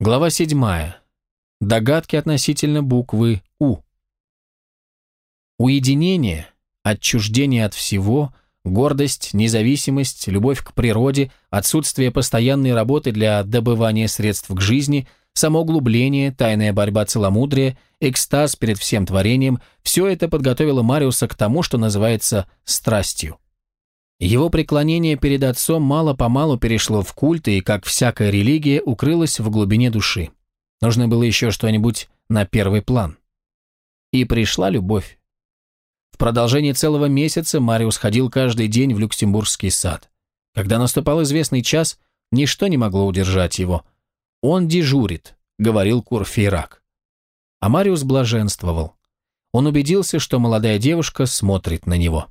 Глава 7. Догадки относительно буквы «У». Уединение, отчуждение от всего, гордость, независимость, любовь к природе, отсутствие постоянной работы для добывания средств к жизни, самоуглубление, тайная борьба целомудрия, экстаз перед всем творением – все это подготовило Мариуса к тому, что называется страстью. Его преклонение перед отцом мало-помалу перешло в культ и, как всякая религия, укрылось в глубине души. Нужно было еще что-нибудь на первый план. И пришла любовь. В продолжении целого месяца Мариус ходил каждый день в Люксембургский сад. Когда наступал известный час, ничто не могло удержать его. «Он дежурит», — говорил Курфейрак. А Мариус блаженствовал. Он убедился, что молодая девушка смотрит на него.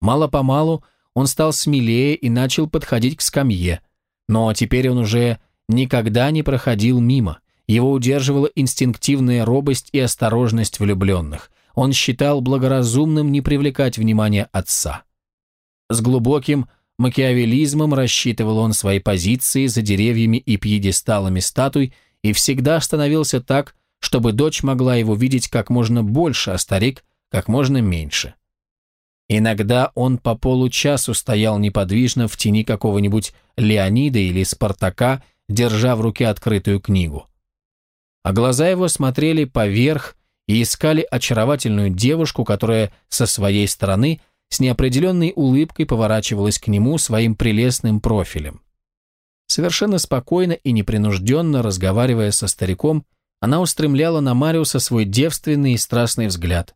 Мало-помалу он стал смелее и начал подходить к скамье, но теперь он уже никогда не проходил мимо. Его удерживала инстинктивная робость и осторожность влюбленных. Он считал благоразумным не привлекать внимания отца. С глубоким макиавелизмом рассчитывал он свои позиции за деревьями и пьедесталами статуй и всегда становился так, чтобы дочь могла его видеть как можно больше, а старик как можно меньше. Иногда он по получасу стоял неподвижно в тени какого-нибудь Леонида или Спартака, держа в руке открытую книгу. А глаза его смотрели поверх и искали очаровательную девушку, которая со своей стороны с неопределенной улыбкой поворачивалась к нему своим прелестным профилем. Совершенно спокойно и непринужденно разговаривая со стариком, она устремляла на Мариуса свой девственный и страстный взгляд.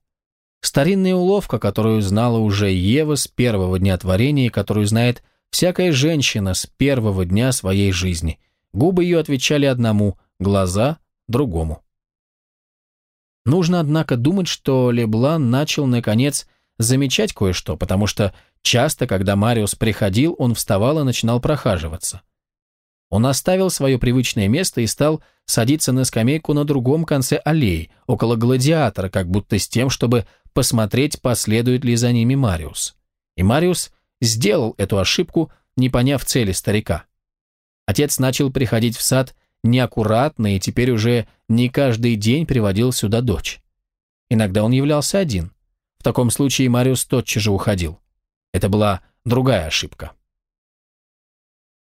Старинная уловка, которую знала уже Ева с первого дня творения и которую знает всякая женщина с первого дня своей жизни. Губы ее отвечали одному, глаза – другому. Нужно, однако, думать, что Леблан начал, наконец, замечать кое-что, потому что часто, когда Мариус приходил, он вставал и начинал прохаживаться. Он оставил свое привычное место и стал садиться на скамейку на другом конце аллеи, около гладиатора, как будто с тем, чтобы посмотреть, последует ли за ними Мариус. И Мариус сделал эту ошибку, не поняв цели старика. Отец начал приходить в сад неаккуратно и теперь уже не каждый день приводил сюда дочь. Иногда он являлся один. В таком случае Мариус тотчас же уходил. Это была другая ошибка.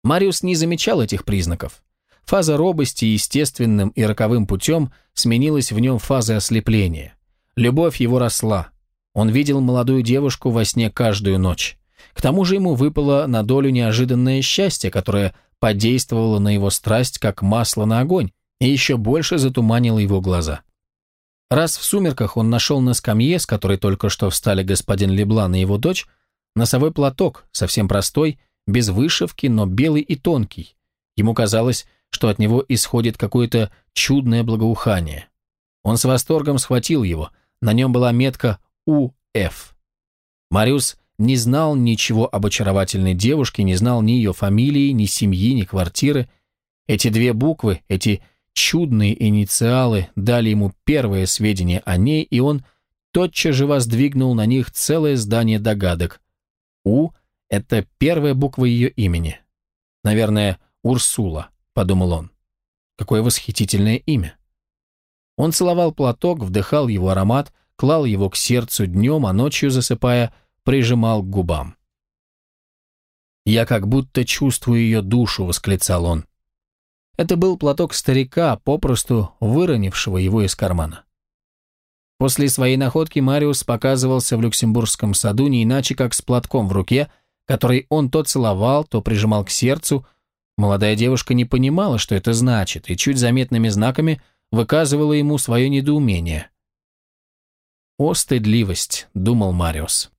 Мариус не замечал этих признаков. Фаза робости естественным и роковым путем сменилась в нем фазой ослепления. Любовь его росла. Он видел молодую девушку во сне каждую ночь. К тому же ему выпало на долю неожиданное счастье, которое подействовало на его страсть, как масло на огонь, и еще больше затуманило его глаза. Раз в сумерках он нашел на скамье, с которой только что встали господин Леблан и его дочь, носовой платок, совсем простой, без вышивки, но белый и тонкий. Ему казалось, что от него исходит какое-то чудное благоухание. Он с восторгом схватил его, на нем была метка «УФ». Мариус не знал ничего об очаровательной девушке, не знал ни ее фамилии, ни семьи, ни квартиры. Эти две буквы, эти чудные инициалы дали ему первое сведение о ней, и он тотчас же воздвигнул на них целое здание догадок. «У» — это первая буква ее имени. Наверное, Урсула, подумал он. Какое восхитительное имя. Он целовал платок, вдыхал его аромат, клал его к сердцу днем, а ночью, засыпая, прижимал к губам. «Я как будто чувствую ее душу», — восклицал он. Это был платок старика, попросту выронившего его из кармана. После своей находки Мариус показывался в Люксембургском саду не иначе, как с платком в руке, который он то целовал, то прижимал к сердцу. Молодая девушка не понимала, что это значит, и чуть заметными знаками – выказывала ему свое недоумение. «О, стыдливость», — думал Мариус.